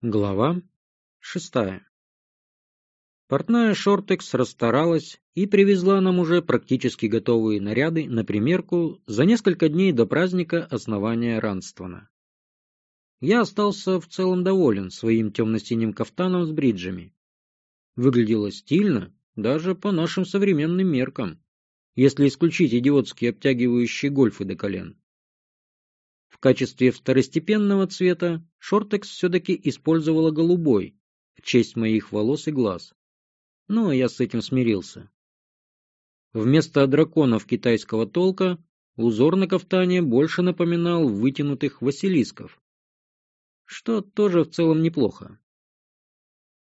Глава шестая Портная Шортекс расстаралась и привезла нам уже практически готовые наряды на примерку за несколько дней до праздника основания Ранствона. Я остался в целом доволен своим темно-синим кафтаном с бриджами. Выглядело стильно, даже по нашим современным меркам, если исключить идиотские обтягивающие гольфы до колен. В качестве второстепенного цвета Шортекс все-таки использовала голубой, в честь моих волос и глаз. Но я с этим смирился. Вместо драконов китайского толка узор на кафтане больше напоминал вытянутых василисков, что тоже в целом неплохо.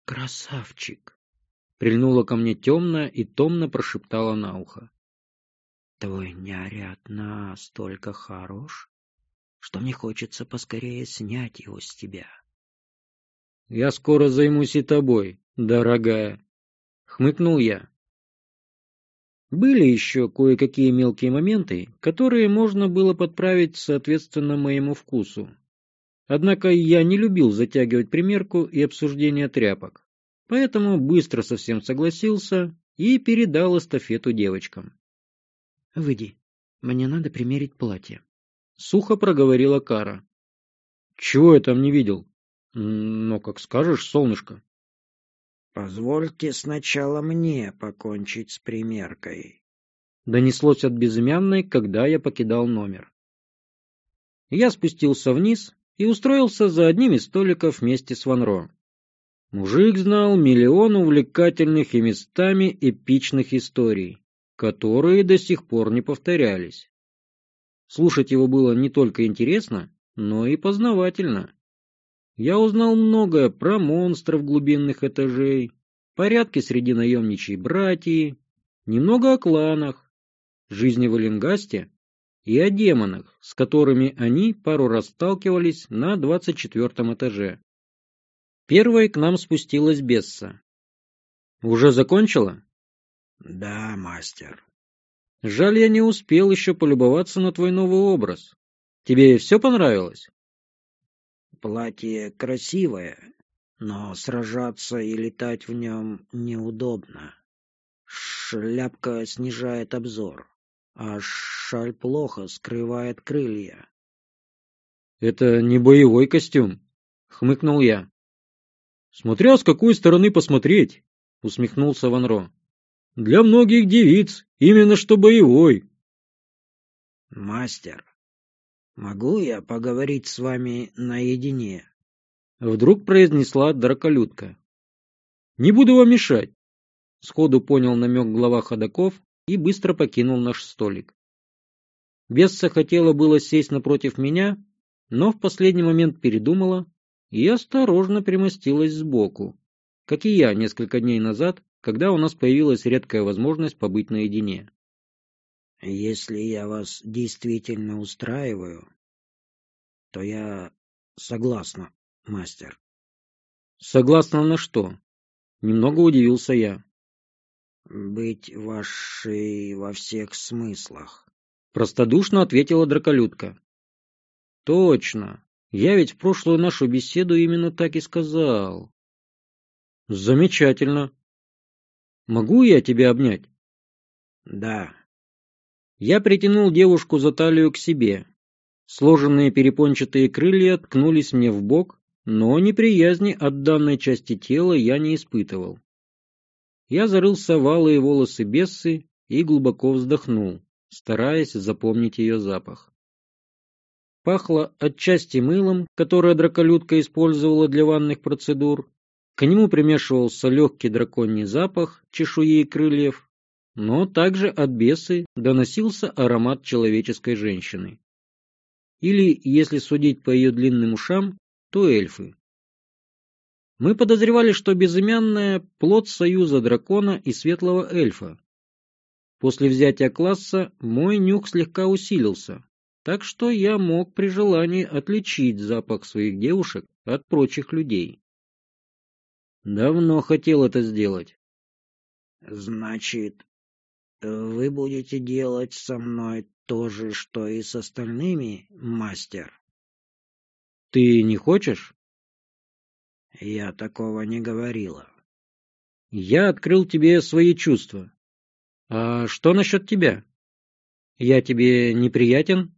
«Красавчик!» — прильнула ко мне темная и томно прошептала на ухо. «Твой наряд настолько хорош, что мне хочется поскорее снять его с тебя. — Я скоро займусь и тобой, дорогая, — хмыкнул я. Были еще кое-какие мелкие моменты, которые можно было подправить соответственно моему вкусу. Однако я не любил затягивать примерку и обсуждение тряпок, поэтому быстро совсем согласился и передал эстафету девочкам. — Выйди, мне надо примерить платье. Сухо проговорила Кара. Чего я там не видел? Но как скажешь, солнышко. Позвольте сначала мне покончить с примеркой. Донеслось от безымянной, когда я покидал номер. Я спустился вниз и устроился за одним из столиков вместе с Ванро. Мужик знал миллион увлекательных и местами эпичных историй, которые до сих пор не повторялись. Слушать его было не только интересно, но и познавательно. Я узнал многое про монстров глубинных этажей, порядки среди наемничьей братьи, немного о кланах, жизни в Эленгасте и о демонах, с которыми они пару раз сталкивались на двадцать четвертом этаже. Первой к нам спустилась Бесса. «Уже закончила?» «Да, мастер», Жаль, я не успел еще полюбоваться на твой новый образ. Тебе все понравилось? Платье красивое, но сражаться и летать в нем неудобно. Шляпка снижает обзор, а шаль плохо скрывает крылья. Это не боевой костюм, хмыкнул я. Смотря с какой стороны посмотреть, усмехнулся Ванро. Для многих девиц именно что боевой. Мастер, могу я поговорить с вами наедине? Вдруг произнесла драколюдка. Не буду вам мешать. Сходу понял намек глава ходаков и быстро покинул наш столик. Бесса хотела было сесть напротив меня, но в последний момент передумала и осторожно примостилась сбоку, как и я несколько дней назад когда у нас появилась редкая возможность побыть наедине. «Если я вас действительно устраиваю, то я согласна, мастер». «Согласна на что?» Немного удивился я. «Быть вашей во всех смыслах», — простодушно ответила драколюдка. «Точно. Я ведь в прошлую нашу беседу именно так и сказал». «Замечательно. Могу я тебя обнять? Да. Я притянул девушку за талию к себе. Сложенные перепончатые крылья ткнулись мне в бок, но неприязни от данной части тела я не испытывал. Я зарылся в алые волосы Бессы и глубоко вздохнул, стараясь запомнить ее запах. Пахло отчасти мылом, которое драколюдка использовала для ванных процедур, к нему примешивался легкий драконий запах чешуи и крыльев, но также от бесы доносился аромат человеческой женщины. Или, если судить по ее длинным ушам, то эльфы. Мы подозревали, что безымянная – плод союза дракона и светлого эльфа. После взятия класса мой нюх слегка усилился, так что я мог при желании отличить запах своих девушек от прочих людей. Давно хотел это сделать. Значит, вы будете делать со мной то же, что и с остальными, мастер? Ты не хочешь? Я такого не говорила. Я открыл тебе свои чувства. А что насчет тебя? Я тебе неприятен?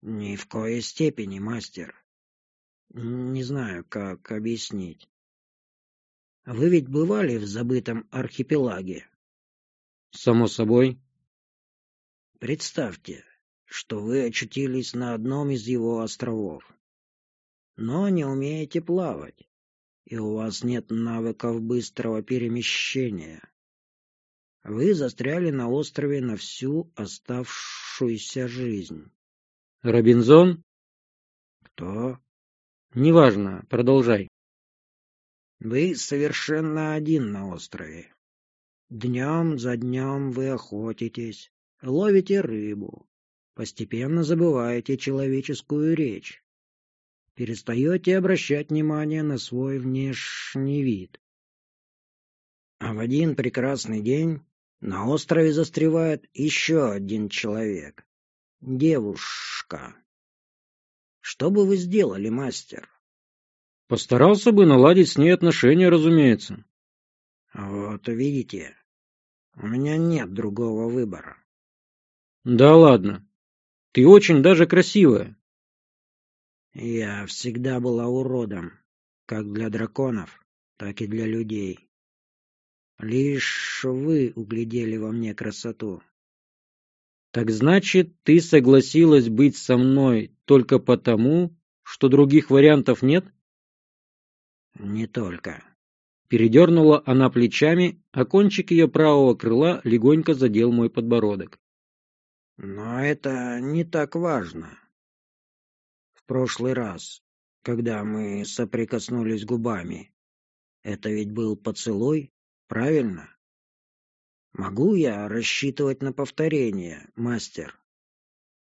Ни в коей степени, мастер. Не знаю, как объяснить. Вы ведь бывали в забытом архипелаге? Само собой. Представьте, что вы очутились на одном из его островов, но не умеете плавать, и у вас нет навыков быстрого перемещения. Вы застряли на острове на всю оставшуюся жизнь. Робинзон? Кто? Неважно, продолжай. Вы совершенно один на острове. Днем за днем вы охотитесь, ловите рыбу, постепенно забываете человеческую речь, перестаете обращать внимание на свой внешний вид. А в один прекрасный день на острове застревает еще один человек. Девушка. Что бы вы сделали, мастер? Постарался бы наладить с ней отношения, разумеется. Вот видите, у меня нет другого выбора. Да ладно. Ты очень даже красивая. Я всегда была уродом, как для драконов, так и для людей. Лишь вы углядели во мне красоту. Так значит, ты согласилась быть со мной только потому, что других вариантов нет? Не только. Передернула она плечами, а кончик ее правого крыла легонько задел мой подбородок. Но это не так важно. В прошлый раз, когда мы соприкоснулись губами, это ведь был поцелуй, правильно? Могу я рассчитывать на повторение, мастер?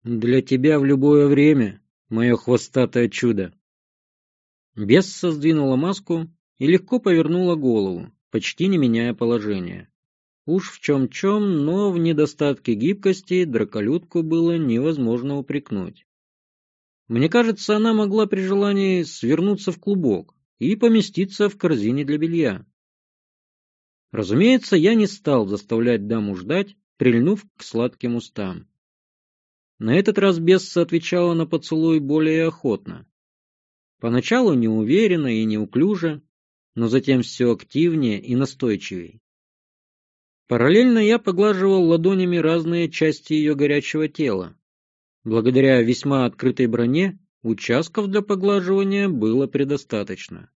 Для тебя в любое время, мое хвостатое чудо. Бесса сдвинула маску и легко повернула голову, почти не меняя положения. Уж в чем-чем, но в недостатке гибкости драколюдку было невозможно упрекнуть. Мне кажется, она могла при желании свернуться в клубок и поместиться в корзине для белья. Разумеется, я не стал заставлять даму ждать, прильнув к сладким устам. На этот раз Бесса отвечала на поцелуй более охотно. Поначалу неуверенно и неуклюже, но затем все активнее и настойчивее. Параллельно я поглаживал ладонями разные части ее горячего тела. Благодаря весьма открытой броне участков для поглаживания было предостаточно.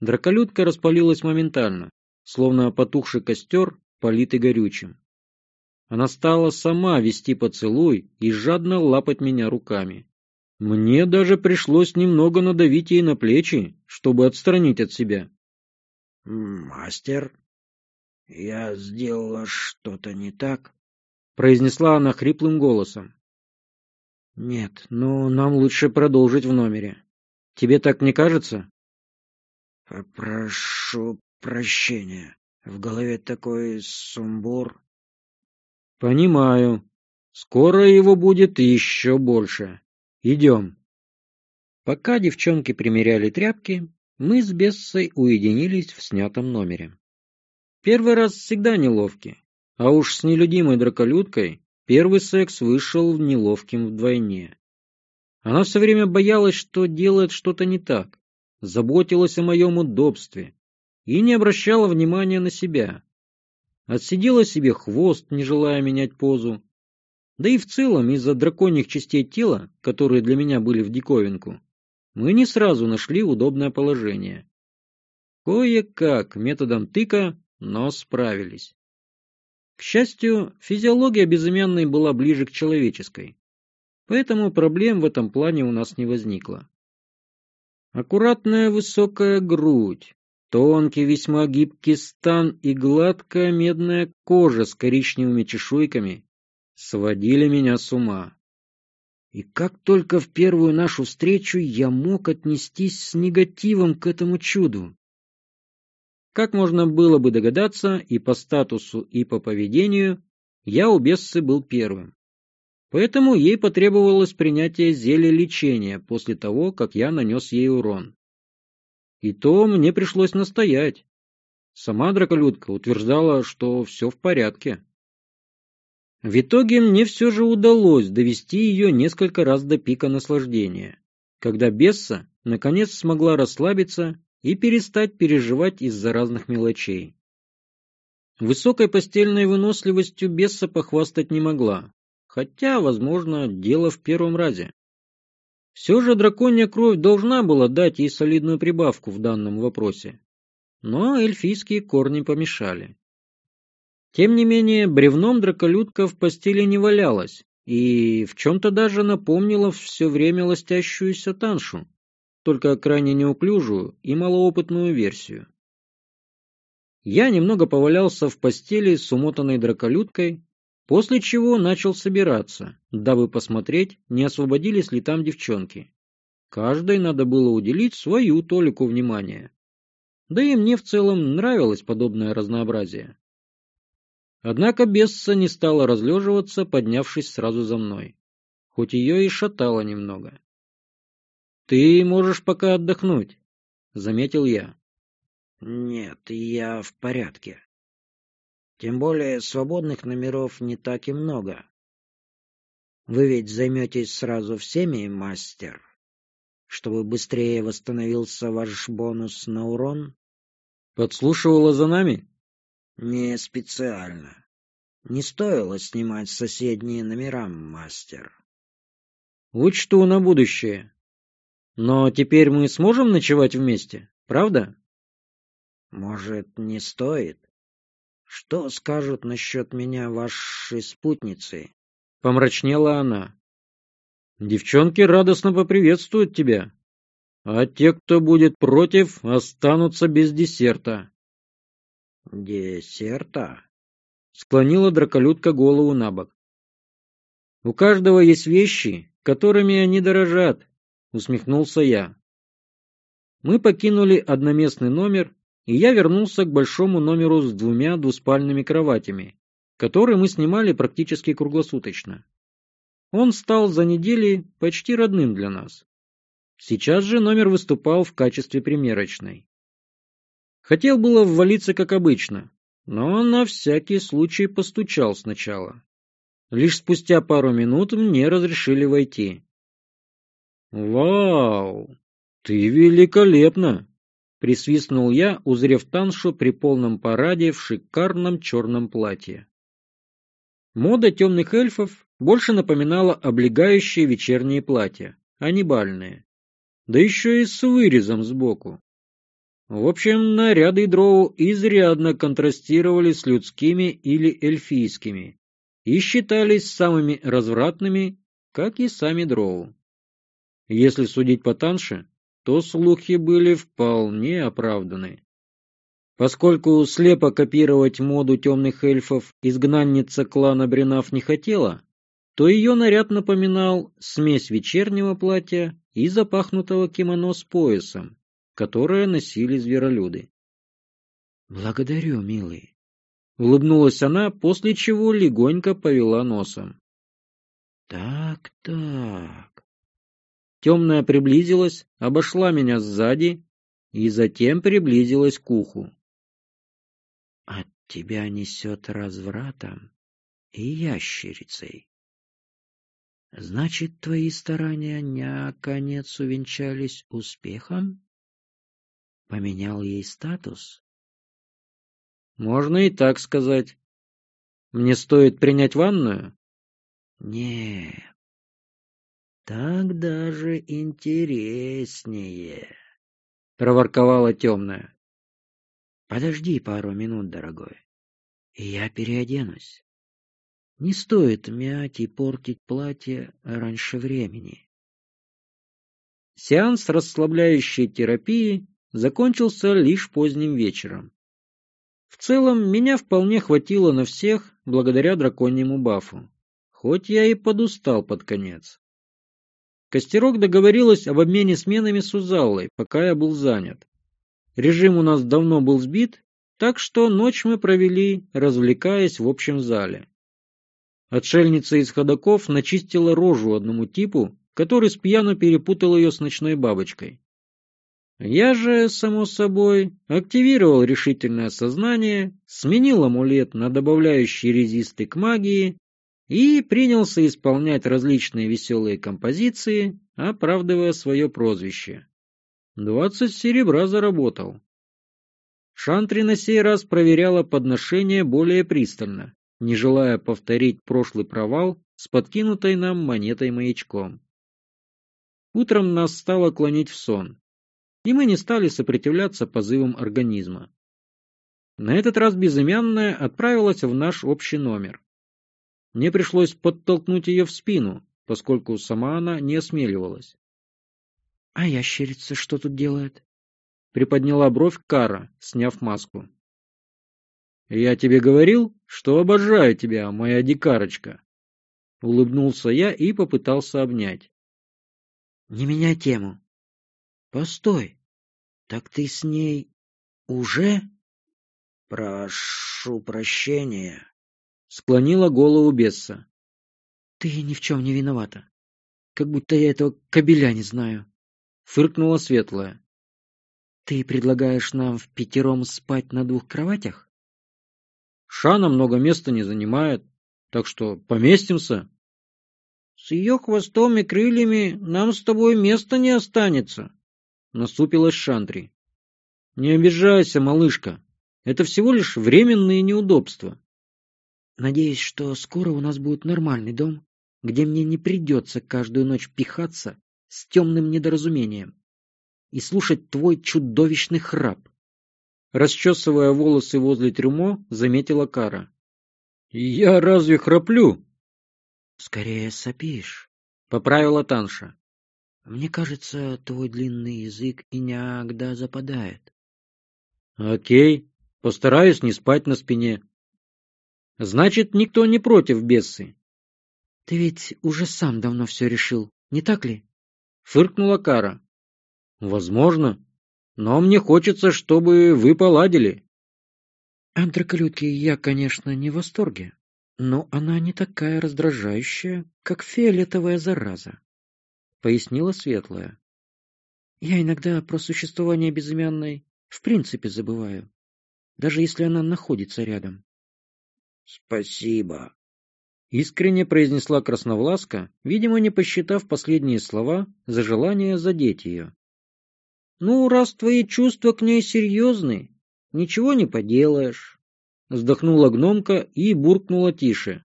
Драколюдка распалилась моментально, словно потухший костер, политый горючим. Она стала сама вести поцелуй и жадно лапать меня руками. Мне даже пришлось немного надавить ей на плечи, чтобы отстранить от себя. — Мастер, я сделала что-то не так? — произнесла она хриплым голосом. — Нет, но нам лучше продолжить в номере. Тебе так не кажется? — Прошу прощения. В голове такой сумбур. — Понимаю. Скоро его будет еще больше. Идем. Пока девчонки примеряли тряпки, мы с Бессой уединились в снятом номере. Первый раз всегда неловкий, а уж с нелюдимой драколюдкой первый секс вышел неловким вдвойне. Она все время боялась, что делает что-то не так, заботилась о моем удобстве и не обращала внимания на себя. Отсидела себе хвост, не желая менять позу, да и в целом из-за драконьих частей тела, которые для меня были в диковинку, мы не сразу нашли удобное положение. Кое-как методом тыка, но справились. К счастью, физиология безымянной была ближе к человеческой, поэтому проблем в этом плане у нас не возникло. Аккуратная высокая грудь, тонкий весьма гибкий стан и гладкая медная кожа с коричневыми чешуйками сводили меня с ума. И как только в первую нашу встречу я мог отнестись с негативом к этому чуду? Как можно было бы догадаться, и по статусу, и по поведению, я у Бессы был первым. Поэтому ей потребовалось принятие зелья лечения после того, как я нанес ей урон. И то мне пришлось настоять. Сама драколюдка утверждала, что все в порядке. В итоге мне все же удалось довести ее несколько раз до пика наслаждения, когда Бесса наконец смогла расслабиться и перестать переживать из-за разных мелочей. Высокой постельной выносливостью Бесса похвастать не могла, хотя, возможно, дело в первом разе. Все же драконья кровь должна была дать ей солидную прибавку в данном вопросе, но эльфийские корни помешали. Тем не менее, бревном драколюдка в постели не валялась и в чем-то даже напомнила все время ластящуюся Таншу, только крайне неуклюжую и малоопытную версию. Я немного повалялся в постели с умотанной драколюдкой, после чего начал собираться, дабы посмотреть, не освободились ли там девчонки. Каждой надо было уделить свою толику внимания. Да и мне в целом нравилось подобное разнообразие. Однако Бесса не стала разлеживаться, поднявшись сразу за мной, хоть ее и шатало немного. «Ты можешь пока отдохнуть», — заметил я. «Нет, я в порядке. Тем более свободных номеров не так и много. Вы ведь займетесь сразу всеми, мастер, чтобы быстрее восстановился ваш бонус на урон?» «Подслушивала за нами?» «Не специально. Не стоило снимать соседние номера, мастер». «Учту на будущее. Но теперь мы сможем ночевать вместе, правда?» «Может, не стоит? Что скажут насчет меня ваши спутницы?» Помрачнела она. «Девчонки радостно поприветствуют тебя, а те, кто будет против, останутся без десерта». «Десерта?» — склонила драколюдка голову на бок. «У каждого есть вещи, которыми они дорожат», — усмехнулся я. Мы покинули одноместный номер, и я вернулся к большому номеру с двумя двуспальными кроватями, который мы снимали практически круглосуточно. Он стал за недели почти родным для нас. Сейчас же номер выступал в качестве примерочной. Хотел было ввалиться, как обычно, но на всякий случай постучал сначала. Лишь спустя пару минут мне разрешили войти. «Вау! Ты великолепна!» — присвистнул я, узрев Таншу при полном параде в шикарном черном платье. Мода темных эльфов больше напоминала облегающие вечерние платья, а не бальные. Да еще и с вырезом сбоку. В общем, наряды дроу изрядно контрастировали с людскими или эльфийскими и считались самыми развратными, как и сами дроу. Если судить по Танше, то слухи были вполне оправданы. Поскольку слепо копировать моду темных эльфов изгнанница клана Бринав не хотела, то ее наряд напоминал смесь вечернего платья и запахнутого кимоно с поясом, которое носили зверолюды. «Благодарю, милый», — улыбнулась она, после чего легонько повела носом. «Так-так...» Темная приблизилась, обошла меня сзади и затем приблизилась к уху. «От тебя несет развратом и ящерицей. Значит, твои старания наконец увенчались успехом?» Поменял ей статус? Можно и так сказать. Мне стоит принять ванную? Нет. Так даже интереснее, проворковала темная. Подожди пару минут, дорогой, и я переоденусь. Не стоит мять и портить платье раньше времени. Сеанс расслабляющей терапии закончился лишь поздним вечером. В целом, меня вполне хватило на всех благодаря драконьему бафу, хоть я и подустал под конец. Костерок договорилась об обмене сменами с Узаллой, пока я был занят. Режим у нас давно был сбит, так что ночь мы провели, развлекаясь в общем зале. Отшельница из ходоков начистила рожу одному типу, который с пьяну перепутал ее с ночной бабочкой. Я же, само собой, активировал решительное сознание, сменил амулет на добавляющий резисты к магии и принялся исполнять различные веселые композиции, оправдывая свое прозвище. Двадцать серебра заработал. Шантри на сей раз проверяла подношение более пристально, не желая повторить прошлый провал с подкинутой нам монетой-маячком. Утром нас стало клонить в сон, и мы не стали сопротивляться позывам организма. На этот раз безымянная отправилась в наш общий номер. Мне пришлось подтолкнуть ее в спину, поскольку сама она не осмеливалась. — А ящерица что тут делает? — приподняла бровь Кара, сняв маску. — Я тебе говорил, что обожаю тебя, моя дикарочка. Улыбнулся я и попытался обнять. — Не меняй тему. — Постой. Так ты с ней уже? — Прошу прощения. Склонила голову Бесса. — Ты ни в чем не виновата. Как будто я этого кобеля не знаю. Фыркнула Светлая. Ты предлагаешь нам в пятером спать на двух кроватях? Шана много места не занимает, так что поместимся. С ее хвостом и крыльями нам с тобой места не останется, насупилась Шантри. Не обижайся, малышка. Это всего лишь временные неудобства. Надеюсь, что скоро у нас будет нормальный дом, где мне не придется каждую ночь пихаться с темным недоразумением и слушать твой чудовищный храп. Расчесывая волосы возле трюмо, заметила Кара. «Я разве храплю?» «Скорее сопишь», — поправила Танша. «Мне кажется, твой длинный язык иногда западает». «Окей, постараюсь не спать на спине». «Значит, никто не против бесы?» «Ты ведь уже сам давно все решил, не так ли?» — фыркнула Кара. Возможно. Но мне хочется, чтобы вы поладили. Андроколютки я, конечно, не в восторге, но она не такая раздражающая, как фиолетовая зараза, — пояснила Светлая. Я иногда про существование безымянной в принципе забываю, даже если она находится рядом. — Спасибо, — искренне произнесла Красновласка, видимо, не посчитав последние слова за желание задеть ее. Ну, раз твои чувства к ней серьезны, ничего не поделаешь. Вздохнула гномка и буркнула тише.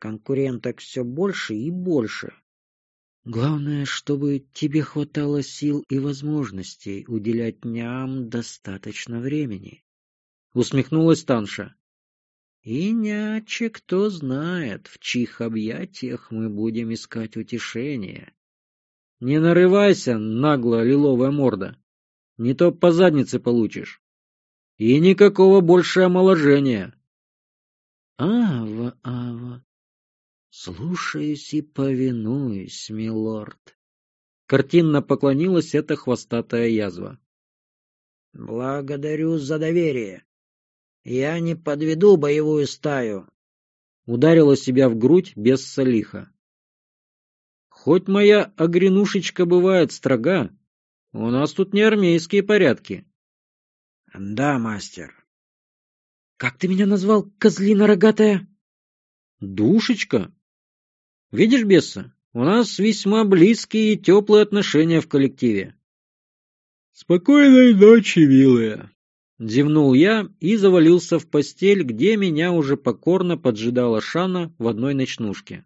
Конкуренток все больше и больше. Главное, чтобы тебе хватало сил и возможностей уделять ням достаточно времени. Усмехнулась Танша. Иначе кто знает, в чьих объятиях мы будем искать утешение. Не нарывайся, наглая лиловая морда. Не то по заднице получишь. И никакого больше омоложения. Ава, Ава, слушаюсь и повинуюсь, милорд. Картинно поклонилась эта хвостатая язва. Благодарю за доверие. Я не подведу боевую стаю. Ударила себя в грудь без салиха. Хоть моя огренушечка бывает строга, у нас тут не армейские порядки. — Да, мастер. — Как ты меня назвал, козлина рогатая? — Душечка. Видишь, Бесса, у нас весьма близкие и теплые отношения в коллективе. — Спокойной ночи, милая. Зевнул я и завалился в постель, где меня уже покорно поджидала Шана в одной ночнушке.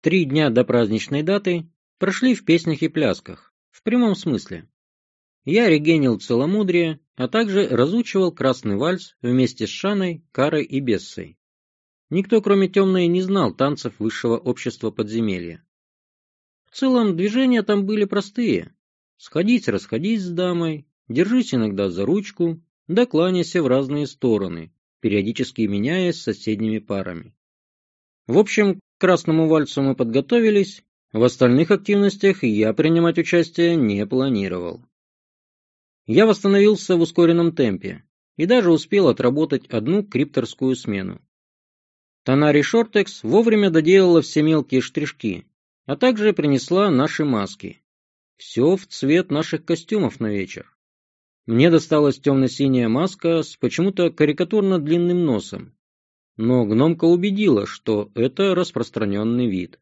Три дня до праздничной даты прошли в песнях и плясках, в прямом смысле. Я регенил целомудрие, а также разучивал красный вальс вместе с Шаной, Карой и Бессой. Никто, кроме темной, не знал танцев высшего общества подземелья. В целом, движения там были простые. Сходить, расходить с дамой, держись иногда за ручку, да в разные стороны, периодически меняясь с соседними парами. В общем, к красному вальсу мы подготовились, в остальных активностях я принимать участие не планировал. Я восстановился в ускоренном темпе и даже успел отработать одну крипторскую смену. Тонари Шортекс вовремя доделала все мелкие штришки, а также принесла наши маски. Все в цвет наших костюмов на вечер. Мне досталась темно-синяя маска с почему-то карикатурно длинным носом. Но гномка убедила, что это распространенный вид.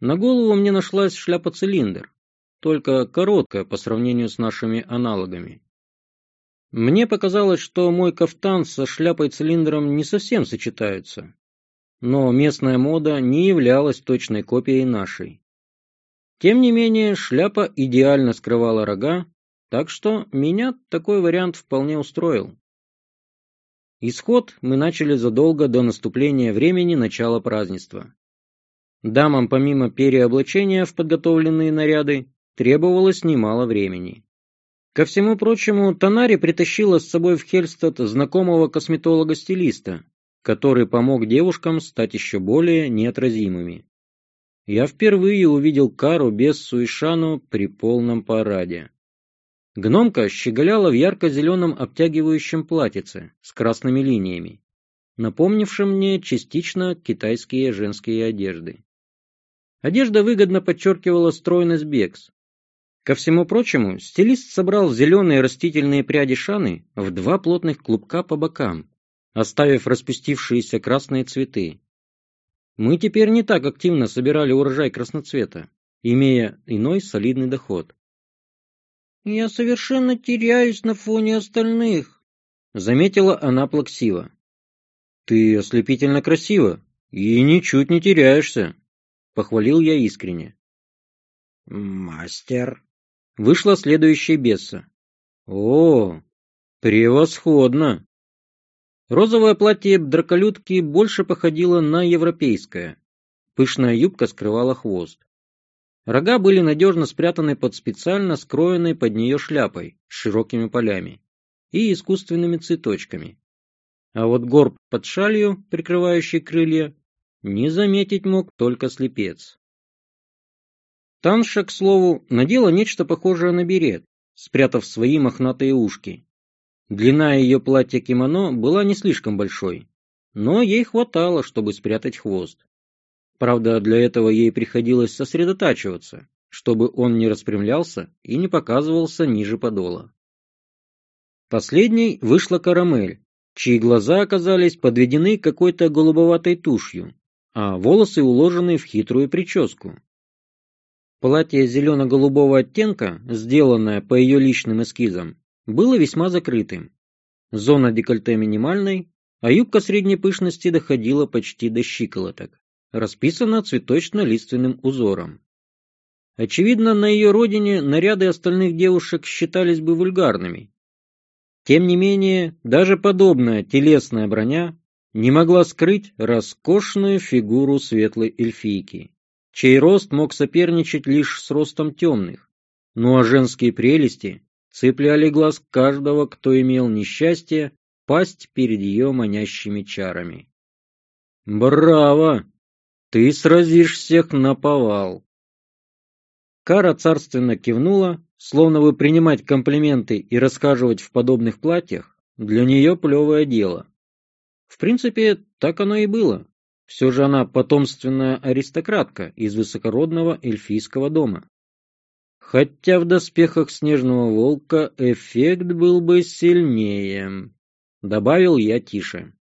На голову мне нашлась шляпа-цилиндр, только короткая по сравнению с нашими аналогами. Мне показалось, что мой кафтан со шляпой-цилиндром не совсем сочетаются, но местная мода не являлась точной копией нашей. Тем не менее, шляпа идеально скрывала рога, так что меня такой вариант вполне устроил. Исход мы начали задолго до наступления времени начала празднества. Дамам помимо переоблачения в подготовленные наряды требовалось немало времени. Ко всему прочему, Танари притащила с собой в Хельстад знакомого косметолога-стилиста, который помог девушкам стать еще более неотразимыми. Я впервые увидел Кару без Суишану при полном параде. Гномка щеголяла в ярко-зеленом обтягивающем платьице с красными линиями, напомнившем мне частично китайские женские одежды. Одежда выгодно подчеркивала стройность бекс. Ко всему прочему, стилист собрал зеленые растительные пряди шаны в два плотных клубка по бокам, оставив распустившиеся красные цветы. Мы теперь не так активно собирали урожай красноцвета, имея иной солидный доход. «Я совершенно теряюсь на фоне остальных», — заметила она плаксиво. «Ты ослепительно красива и ничуть не теряешься», — похвалил я искренне. «Мастер», — вышла следующая беса. «О, превосходно!» Розовое платье драколюдки больше походило на европейское. Пышная юбка скрывала хвост. Рога были надежно спрятаны под специально скроенной под нее шляпой с широкими полями и искусственными цветочками. А вот горб под шалью, прикрывающий крылья, не заметить мог только слепец. Танша, к слову, надела нечто похожее на берет, спрятав свои мохнатые ушки. Длина ее платья-кимоно была не слишком большой, но ей хватало, чтобы спрятать хвост. Правда, для этого ей приходилось сосредотачиваться, чтобы он не распрямлялся и не показывался ниже подола. Последней вышла карамель, чьи глаза оказались подведены какой-то голубоватой тушью, а волосы уложены в хитрую прическу. Платье зелено-голубого оттенка, сделанное по ее личным эскизам, было весьма закрытым. Зона декольте минимальной, а юбка средней пышности доходила почти до щиколоток расписана цветочно-лиственным узором. Очевидно, на ее родине наряды остальных девушек считались бы вульгарными. Тем не менее, даже подобная телесная броня не могла скрыть роскошную фигуру светлой эльфийки, чей рост мог соперничать лишь с ростом темных, ну а женские прелести цепляли глаз каждого, кто имел несчастье пасть перед ее манящими чарами. «Браво!» Ты сразишь всех на повал. Кара царственно кивнула, словно бы принимать комплименты и рассказывать в подобных платьях для нее плевое дело. В принципе, так оно и было. Все же она потомственная аристократка из высокородного эльфийского дома. Хотя в доспехах снежного волка эффект был бы сильнее, добавил я тише.